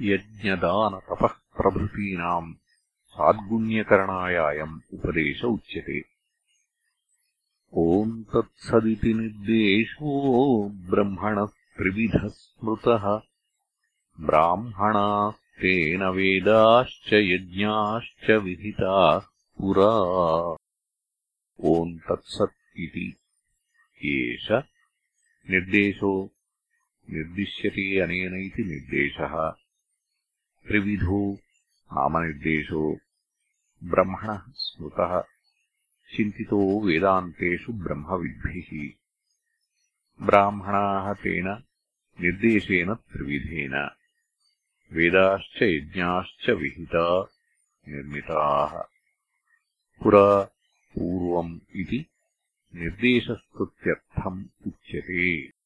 यज्ञदानतपः प्रभृतीनाम् साद्गुण्यकरणाय अयम् उपदेश उच्यते। ॐ तत्सदिति निर्देशो ब्रह्मणः त्रिविधः स्मृतः ब्राह्मणास्तेन वेदाश्च यज्ञाश्च विहिताः पुरा। ॐ तत्सत् इति एष निर्देशो। निर्दिश्यते अनेन इति निर्देशः त्रिविधो नामनिर्देशो। ब्रह्मणः स्मृतः। चिन्तितो वेदान्तेषु ब्रह्मविद्भिः। ब्राह्मणाः तेन निर्देशेन त्रिविधेन। वेदाश्च यज्ञाश्च विहिता निर्मिताः। पुरा पूर्वम् इति निर्देशस्तुत्यर्थम् उच्यते